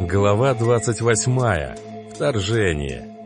Глава 28. Вторжение.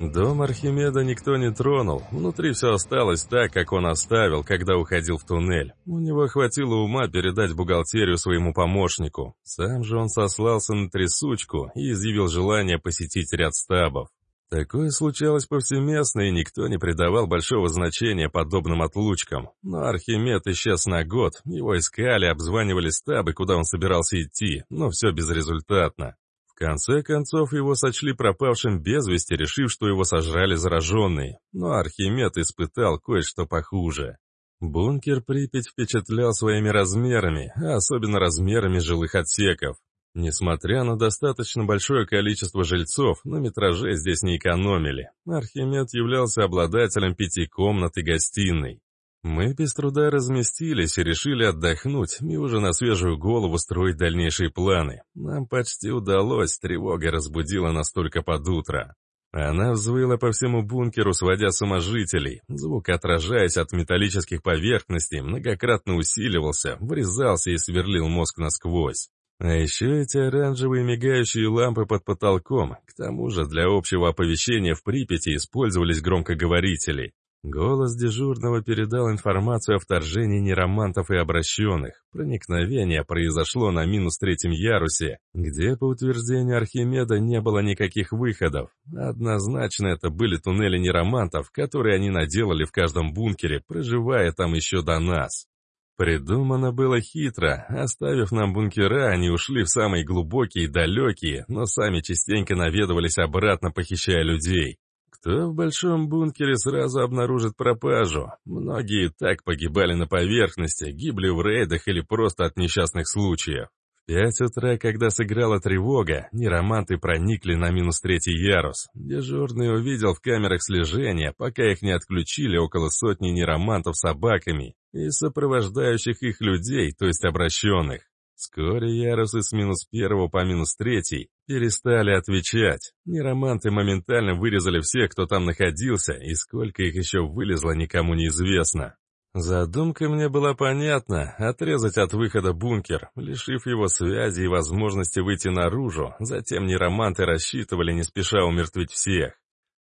Дом Архимеда никто не тронул. Внутри все осталось так, как он оставил, когда уходил в туннель. У него хватило ума передать бухгалтерию своему помощнику. Сам же он сослался на трясучку и изъявил желание посетить ряд стабов. Такое случалось повсеместно, и никто не придавал большого значения подобным отлучкам. Но Архимед исчез на год, его искали, обзванивали стабы, куда он собирался идти, но все безрезультатно. В конце концов, его сочли пропавшим без вести, решив, что его сожрали зараженные. Но Архимед испытал кое-что похуже. Бункер Припять впечатлял своими размерами, а особенно размерами жилых отсеков. Несмотря на достаточно большое количество жильцов, на метраже здесь не экономили. Архимед являлся обладателем пяти комнат и гостиной. Мы без труда разместились и решили отдохнуть и уже на свежую голову строить дальнейшие планы. Нам почти удалось, тревога разбудила нас только под утро. Она взвыла по всему бункеру, сводя саможителей. Звук, отражаясь от металлических поверхностей, многократно усиливался, врезался и сверлил мозг насквозь. А еще эти оранжевые мигающие лампы под потолком. К тому же для общего оповещения в Припяти использовались громкоговорители. Голос дежурного передал информацию о вторжении неромантов и обращенных. Проникновение произошло на минус третьем ярусе, где, по утверждению Архимеда, не было никаких выходов. Однозначно это были туннели неромантов, которые они наделали в каждом бункере, проживая там еще до нас. Придумано было хитро. Оставив нам бункера, они ушли в самые глубокие и далекие, но сами частенько наведывались обратно, похищая людей. Кто в большом бункере сразу обнаружит пропажу? Многие так погибали на поверхности, гибли в рейдах или просто от несчастных случаев. В пять утра, когда сыграла тревога, нероманты проникли на минус третий ярус. Дежурный увидел в камерах слежения, пока их не отключили около сотни неромантов с собаками и сопровождающих их людей, то есть обращенных. Вскоре ярусы с минус первого по минус третий перестали отвечать. Нероманты моментально вырезали всех, кто там находился, и сколько их еще вылезло, никому не известно. Задумка мне была понятна — отрезать от выхода бункер, лишив его связи и возможности выйти наружу, затем нероманты рассчитывали не спеша умертвить всех.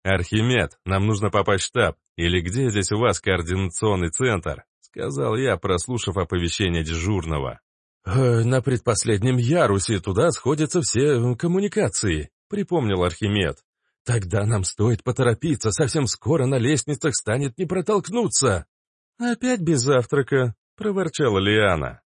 «Архимед, нам нужно попасть в штаб, или где здесь у вас координационный центр?» — сказал я, прослушав оповещение дежурного. Э, «На предпоследнем ярусе туда сходятся все коммуникации», — припомнил Архимед. «Тогда нам стоит поторопиться, совсем скоро на лестницах станет не протолкнуться». «Опять без завтрака», — проворчала Лиана.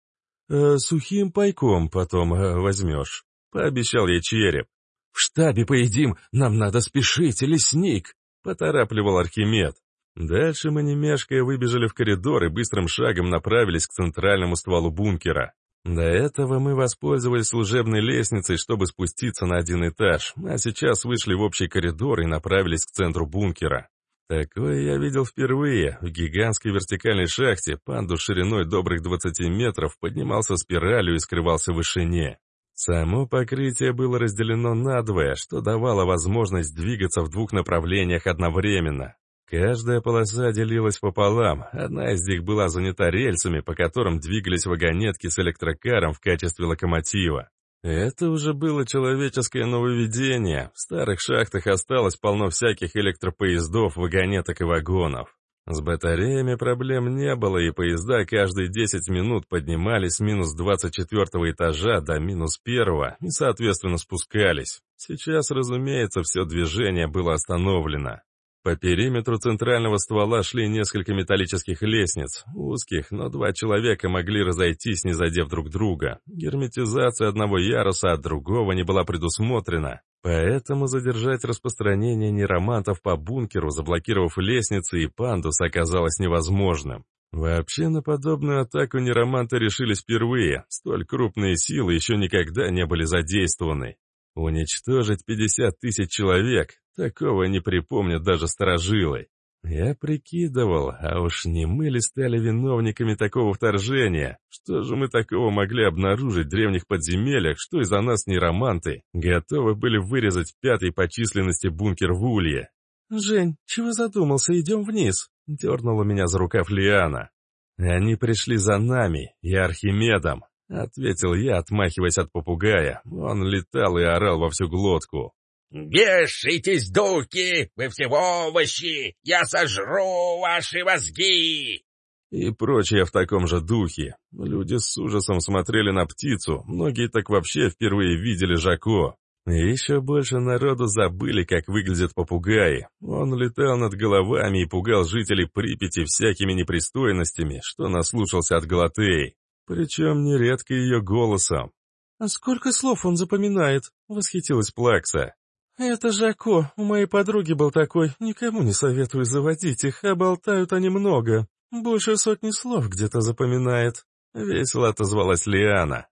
«Э, «Сухим пайком потом э, возьмешь», — пообещал ей череп. «В штабе поедим, нам надо спешить, лесник», — поторапливал Архимед. Дальше мы, не мешкая, выбежали в коридор и быстрым шагом направились к центральному стволу бункера. До этого мы воспользовались служебной лестницей, чтобы спуститься на один этаж, а сейчас вышли в общий коридор и направились к центру бункера. Такое я видел впервые. В гигантской вертикальной шахте панду шириной добрых 20 метров поднимался спиралью и скрывался в вышине. Само покрытие было разделено надвое, что давало возможность двигаться в двух направлениях одновременно. Каждая полоса делилась пополам, одна из них была занята рельсами, по которым двигались вагонетки с электрокаром в качестве локомотива. Это уже было человеческое нововведение. В старых шахтах осталось полно всяких электропоездов, вагонеток и вагонов. С батареями проблем не было, и поезда каждые 10 минут поднимались с минус 24 этажа до минус 1 и, соответственно, спускались. Сейчас, разумеется, все движение было остановлено. По периметру центрального ствола шли несколько металлических лестниц, узких, но два человека могли разойтись, не задев друг друга. Герметизация одного яруса от другого не была предусмотрена, поэтому задержать распространение неромантов по бункеру, заблокировав лестницы и пандус, оказалось невозможным. Вообще на подобную атаку нероманты решились впервые, столь крупные силы еще никогда не были задействованы. Уничтожить 50 тысяч человек, такого не припомнят даже старожилы. Я прикидывал, а уж не мы ли стали виновниками такого вторжения? Что же мы такого могли обнаружить в древних подземельях, что из-за нас не романты, готовы были вырезать пятый по численности бункер в Улье? «Жень, чего задумался? Идем вниз!» — дернула меня за рукав Лиана. «Они пришли за нами и Архимедом», — ответил я, отмахиваясь от попугая. Он летал и орал во всю глотку. «Вешайтесь, духи! Вы всего овощи! Я сожру ваши мозги!» И прочее в таком же духе. Люди с ужасом смотрели на птицу, многие так вообще впервые видели Жако. И еще больше народу забыли, как выглядят попугаи. Он летал над головами и пугал жителей Припяти всякими непристойностями, что наслушался от Галатеи. Причем нередко ее голосом. «А сколько слов он запоминает?» — восхитилась Плакса. «Это Жако, у моей подруги был такой, никому не советую заводить их, а болтают они много. Больше сотни слов где-то запоминает». Весело отозвалась Лиана.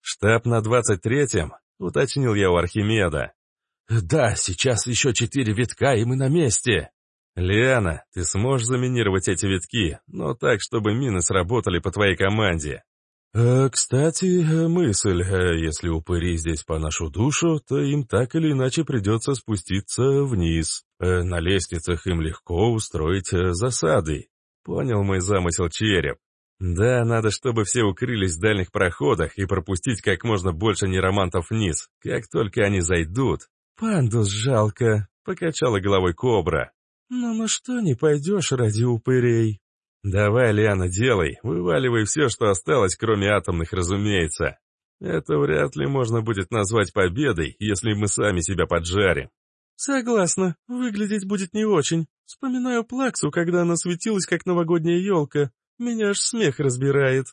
«Штаб на двадцать третьем?» — уточнил я у Архимеда. «Да, сейчас еще четыре витка, и мы на месте». «Лиана, ты сможешь заминировать эти витки, но так, чтобы мины сработали по твоей команде?» «Э, «Кстати, мысль, э, если упыри здесь по нашу душу, то им так или иначе придется спуститься вниз. Э, на лестницах им легко устроить засады». Понял мой замысел череп. Да, надо, чтобы все укрылись в дальних проходах и пропустить как можно больше неромантов вниз, как только они зайдут. «Пандус жалко», — покачала головой кобра. «Ну на что не пойдешь ради упырей?» «Давай, Лиана, делай, вываливай все, что осталось, кроме атомных, разумеется. Это вряд ли можно будет назвать победой, если мы сами себя поджарим». «Согласна, выглядеть будет не очень. Вспоминаю Плаксу, когда она светилась, как новогодняя елка. Меня аж смех разбирает.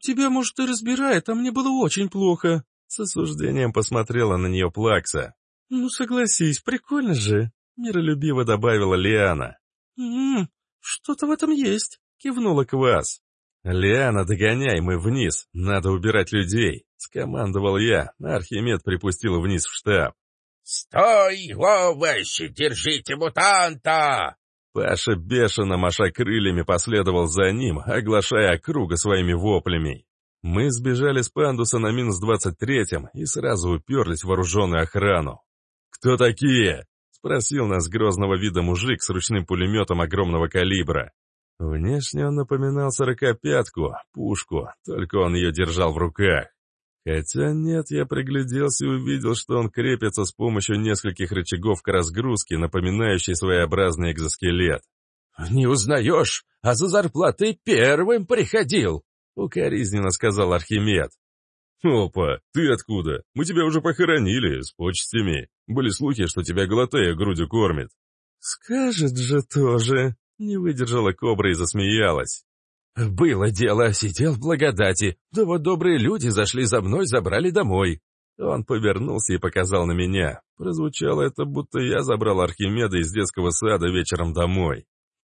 Тебя, может, и разбирает, а мне было очень плохо. С осуждением посмотрела на нее Плакса. Ну, согласись, прикольно же. Миролюбиво добавила Лиана. «М-м, что-то в этом есть», — кивнула Квас. «Лиана, догоняй, мы вниз, надо убирать людей», — скомандовал я. Архимед припустил вниз в штаб. «Стой, овощи, держите мутанта!» Паша, бешено маша крыльями, последовал за ним, оглашая округа своими воплями. Мы сбежали с пандуса на минус двадцать третьем и сразу уперлись в вооруженную охрану. «Кто такие?» — спросил нас грозного вида мужик с ручным пулеметом огромного калибра. Внешне он напоминал сорокопятку, пушку, только он ее держал в руках. Хотя нет, я пригляделся и увидел, что он крепится с помощью нескольких рычагов к разгрузке, напоминающей своеобразный экзоскелет. «Не узнаешь, а за зарплатой первым приходил!» — укоризненно сказал Архимед. «Опа, ты откуда? Мы тебя уже похоронили, с почестями. Были слухи, что тебя Галатея грудью кормит». «Скажет же тоже!» — не выдержала кобра и засмеялась. «Было дело, сидел в благодати. Да вот добрые люди зашли за мной, забрали домой». Он повернулся и показал на меня. Прозвучало это, будто я забрал Архимеда из детского сада вечером домой.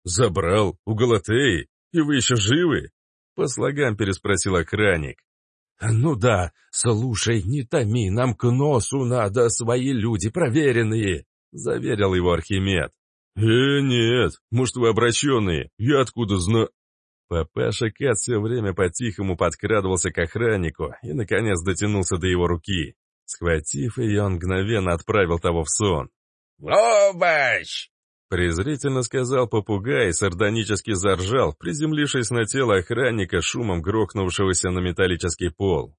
«Забрал? У Галатеи? И вы еще живы?» По слогам переспросил охранник. «Ну да, слушай, не томи, нам к носу надо, свои люди проверенные», — заверил его Архимед. «Э, нет, может, вы обращенные, я откуда знаю...» Папаша Кат все время по-тихому подкрадывался к охраннику и, наконец, дотянулся до его руки. Схватив ее, он мгновенно отправил того в сон. «Овощ!» Презрительно сказал попугай и сардонически заржал, приземлившись на тело охранника шумом грохнувшегося на металлический пол.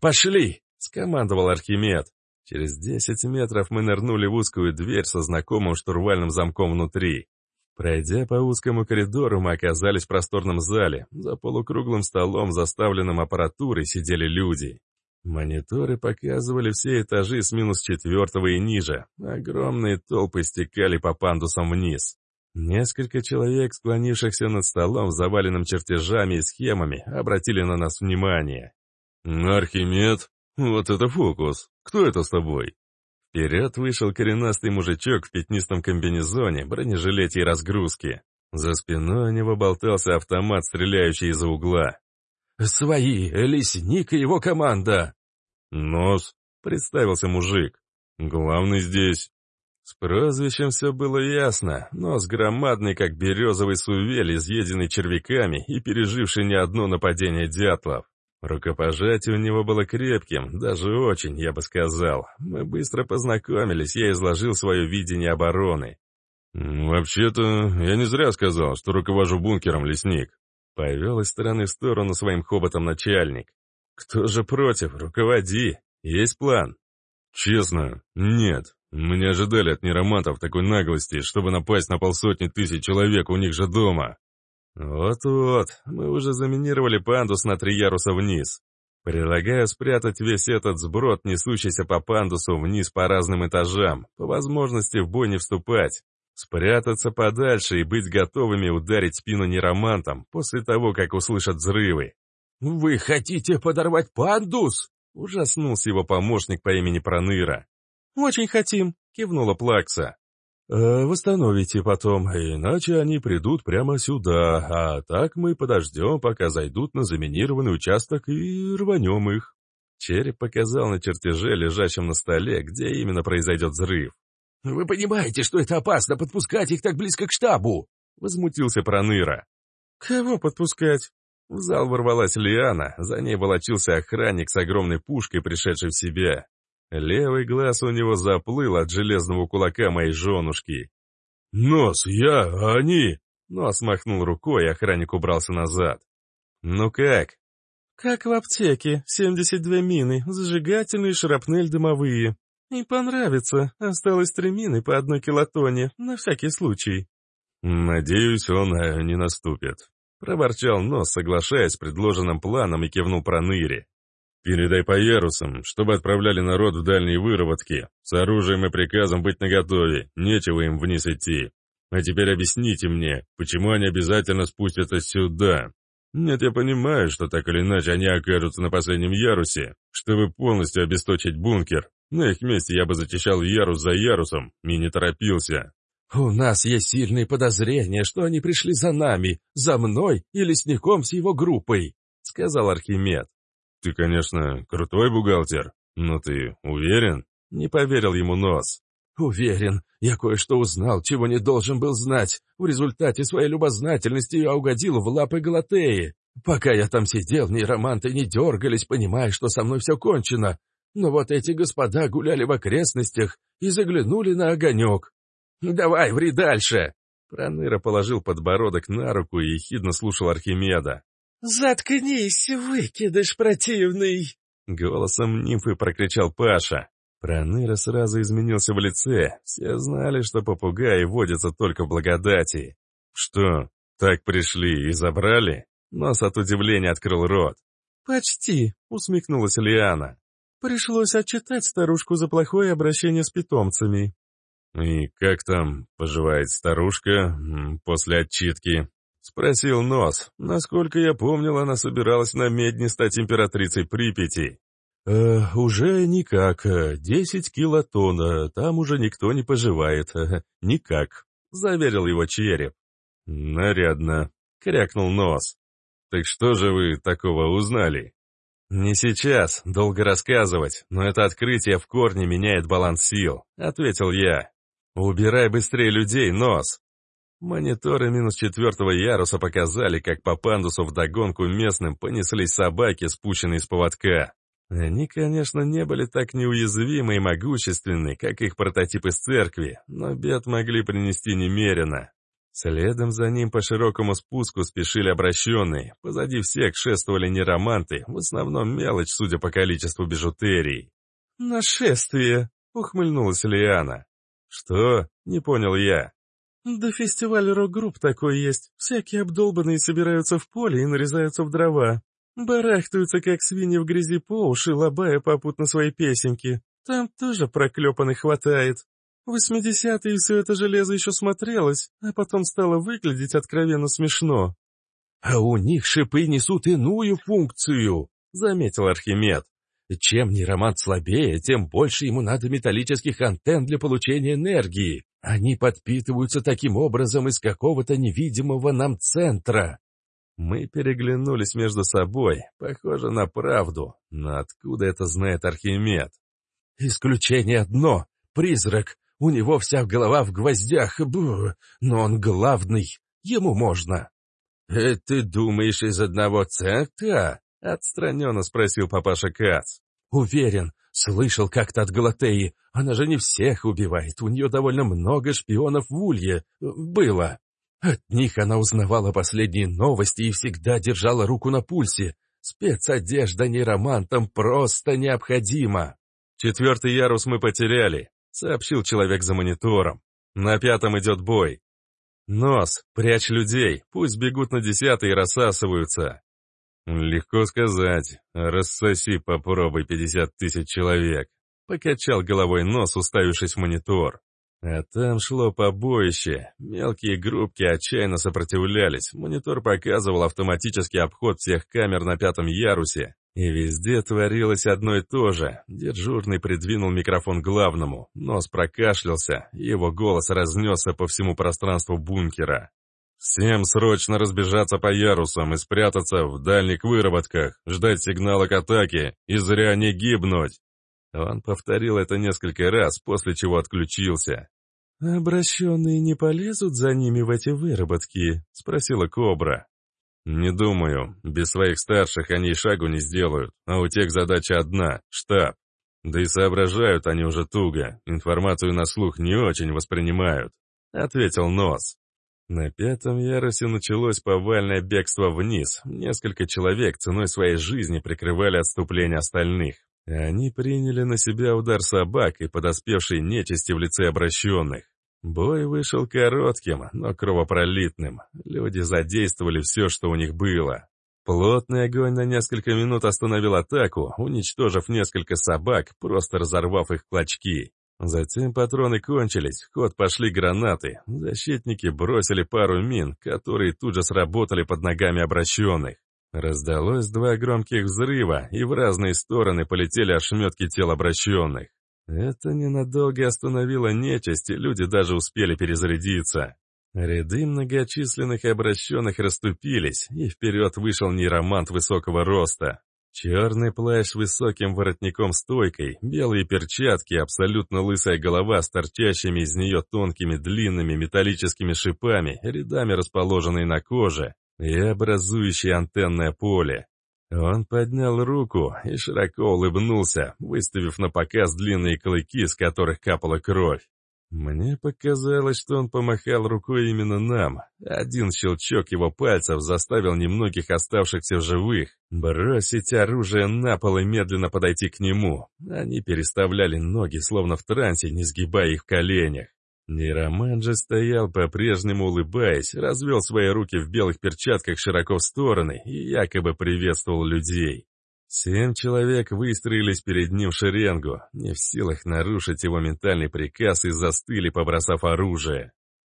«Пошли!» — скомандовал Архимед. Через десять метров мы нырнули в узкую дверь со знакомым штурвальным замком внутри. Пройдя по узкому коридору, мы оказались в просторном зале. За полукруглым столом, заставленным аппаратурой, сидели люди. Мониторы показывали все этажи с минус четвертого и ниже. Огромные толпы стекали по пандусам вниз. Несколько человек, склонившихся над столом, заваленным чертежами и схемами, обратили на нас внимание. «Архимед, вот это фокус! Кто это с тобой?» Вперед вышел коренастый мужичок в пятнистом комбинезоне, бронежилете и разгрузке. За спиной у него болтался автомат, стреляющий из-за угла. «Свои, лесник и его команда!» «Нос», — представился мужик. «Главный здесь». С прозвищем все было ясно. Нос громадный, как березовый сувель, изъеденный червяками и переживший не одно нападение дятлов. Рукопожатие у него было крепким, даже очень, я бы сказал. Мы быстро познакомились, я изложил свое видение обороны. «Вообще-то, я не зря сказал, что руковожу бункером, лесник». Повел из стороны в сторону своим хоботом начальник. «Кто же против? Руководи. Есть план?» «Честно, нет. Мы не ожидали от неромантов такой наглости, чтобы напасть на полсотни тысяч человек у них же дома». «Вот-вот, мы уже заминировали пандус на три яруса вниз. Предлагаю спрятать весь этот сброд, несущийся по пандусу вниз по разным этажам, по возможности в бой не вступать. Спрятаться подальше и быть готовыми ударить спину неромантам после того, как услышат взрывы. «Вы хотите подорвать пандус?» — ужаснулся его помощник по имени Проныра. «Очень хотим», — кивнула Плакса. «Э, «Восстановите потом, иначе они придут прямо сюда, а так мы подождем, пока зайдут на заминированный участок и рванем их». Череп показал на чертеже, лежащем на столе, где именно произойдет взрыв. «Вы понимаете, что это опасно подпускать их так близко к штабу?» — возмутился Проныра. «Кого подпускать?» В зал ворвалась Лиана, за ней волочился охранник с огромной пушкой, пришедший в себя. Левый глаз у него заплыл от железного кулака моей женушки. «Нос, я, а они...» Нос махнул рукой, охранник убрался назад. «Ну как?» «Как в аптеке. 72 мины, зажигательные, шрапнель дымовые. И понравится. Осталось три мины по одной килотоне, на всякий случай». «Надеюсь, он э, не наступит», Проворчал нос, соглашаясь с предложенным планом и кивнул проныре. «Передай по ярусам, чтобы отправляли народ в дальние выработки. С оружием и приказом быть наготове, нечего им вниз идти. А теперь объясните мне, почему они обязательно спустятся сюда? Нет, я понимаю, что так или иначе они окажутся на последнем ярусе, чтобы полностью обесточить бункер. На их месте я бы зачищал ярус за ярусом и не торопился. «У нас есть сильные подозрения, что они пришли за нами, за мной и лесником с его группой», — сказал Архимед. «Ты, конечно, крутой бухгалтер, но ты уверен?» — не поверил ему нос. «Уверен. Я кое-что узнал, чего не должен был знать. В результате своей любознательности я угодил в лапы Галатеи. Пока я там сидел, ни романты не дергались, понимая, что со мной все кончено. Но вот эти господа гуляли в окрестностях и заглянули на огонек. «Давай, ври дальше!» Проныра положил подбородок на руку и ехидно слушал Архимеда. «Заткнись, выкидыш противный!» Голосом нимфы прокричал Паша. Проныра сразу изменился в лице. Все знали, что попугаи водятся только в благодати. «Что, так пришли и забрали?» Нос от удивления открыл рот. «Почти», — усмехнулась Лиана. «Пришлось отчитать старушку за плохое обращение с питомцами. «И как там поживает старушка после отчитки?» — спросил Нос. Насколько я помнил, она собиралась на медне стать императрицей Припяти. «Э, «Уже никак. Десять килотонн. Там уже никто не поживает. Никак», — заверил его череп. «Нарядно», — крякнул Нос. «Так что же вы такого узнали?» «Не сейчас, долго рассказывать, но это открытие в корне меняет баланс сил», — ответил я. «Убирай быстрее людей, нос!» Мониторы минус четвертого яруса показали, как по пандусу вдогонку местным понеслись собаки, спущенные с поводка. Они, конечно, не были так неуязвимы и могущественны, как их прототип из церкви, но бед могли принести немерено. Следом за ним по широкому спуску спешили обращенные, позади всех шествовали нероманты, в основном мелочь, судя по количеству бижутерий. «Нашествие!» — ухмыльнулась Лиана. «Что?» — не понял я. «Да фестиваль рок-групп такой есть. Всякие обдолбанные собираются в поле и нарезаются в дрова. Барахтаются, как свиньи в грязи по уши, лобая попутно свои песенки. Там тоже проклепанных хватает. Восьмидесятые все это железо еще смотрелось, а потом стало выглядеть откровенно смешно». «А у них шипы несут иную функцию», — заметил Архимед. Чем нейромант слабее, тем больше ему надо металлических антенн для получения энергии. Они подпитываются таким образом из какого-то невидимого нам центра. Мы переглянулись между собой, похоже на правду, но откуда это знает Архимед? Исключение одно — призрак. У него вся голова в гвоздях, бу, но он главный, ему можно. «Э, «Ты думаешь из одного центра?» — отстраненно спросил папаша Кац. «Уверен, Слышал как-то от Галатеи. Она же не всех убивает. У нее довольно много шпионов в Улье. Было. От них она узнавала последние новости и всегда держала руку на пульсе. Спецодежда нейромантам просто необходима. «Четвертый ярус мы потеряли», — сообщил человек за монитором. «На пятом идет бой. Нос, прячь людей, пусть бегут на десятый и рассасываются». «Легко сказать. Рассоси, попробуй, пятьдесят тысяч человек», — покачал головой нос, уставившись в монитор. А там шло побоище. Мелкие группки отчаянно сопротивлялись. Монитор показывал автоматический обход всех камер на пятом ярусе. И везде творилось одно и то же. Дежурный придвинул микрофон главному. Нос прокашлялся, его голос разнесся по всему пространству бункера. «Всем срочно разбежаться по ярусам и спрятаться в дальних выработках, ждать сигнала к атаке и зря не гибнуть. Он повторил это несколько раз, после чего отключился. «Обращенные не полезут за ними в эти выработки?» — спросила Кобра. «Не думаю. Без своих старших они и шагу не сделают. А у тех задача одна — штаб. Да и соображают они уже туго. Информацию на слух не очень воспринимают», — ответил Нос. На пятом ярусе началось повальное бегство вниз. Несколько человек ценой своей жизни прикрывали отступление остальных. Они приняли на себя удар собак и подоспевшей нечисти в лице обращенных. Бой вышел коротким, но кровопролитным. Люди задействовали все, что у них было. Плотный огонь на несколько минут остановил атаку, уничтожив несколько собак, просто разорвав их клочки. Затем патроны кончились, в ход пошли гранаты. Защитники бросили пару мин, которые тут же сработали под ногами обращенных. Раздалось два громких взрыва, и в разные стороны полетели ошметки тел обращенных. Это ненадолго остановило нечисть, и люди даже успели перезарядиться. Ряды многочисленных обращенных расступились, и вперед вышел нейромант высокого роста. Черный плащ с высоким воротником-стойкой, белые перчатки, абсолютно лысая голова с торчащими из нее тонкими длинными металлическими шипами, рядами расположенные на коже, и образующее антенное поле. Он поднял руку и широко улыбнулся, выставив на показ длинные клыки, с которых капала кровь. Мне показалось, что он помахал рукой именно нам. Один щелчок его пальцев заставил немногих оставшихся в живых бросить оружие на пол и медленно подойти к нему. Они переставляли ноги, словно в трансе, не сгибая их в коленях. Нейроман же стоял по-прежнему улыбаясь, развел свои руки в белых перчатках широко в стороны и якобы приветствовал людей. Семь человек выстроились перед ним в шеренгу, не в силах нарушить его ментальный приказ и застыли, побросав оружие.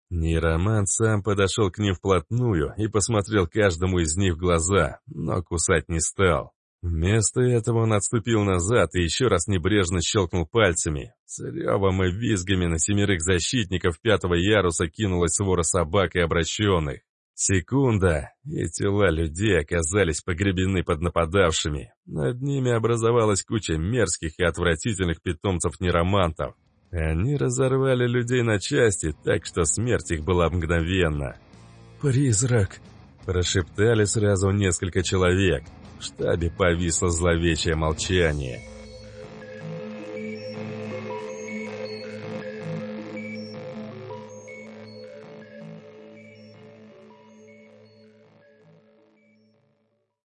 Нейроман сам подошел к ним вплотную и посмотрел каждому из них в глаза, но кусать не стал. Вместо этого он отступил назад и еще раз небрежно щелкнул пальцами. С ревом и визгами на семерых защитников пятого яруса кинулась свора собак и обращенных. Секунда, и тела людей оказались погребены под нападавшими. Над ними образовалась куча мерзких и отвратительных питомцев-неромантов. Они разорвали людей на части, так что смерть их была мгновенна. «Призрак!» – прошептали сразу несколько человек – в штабе повисло зловещее молчание.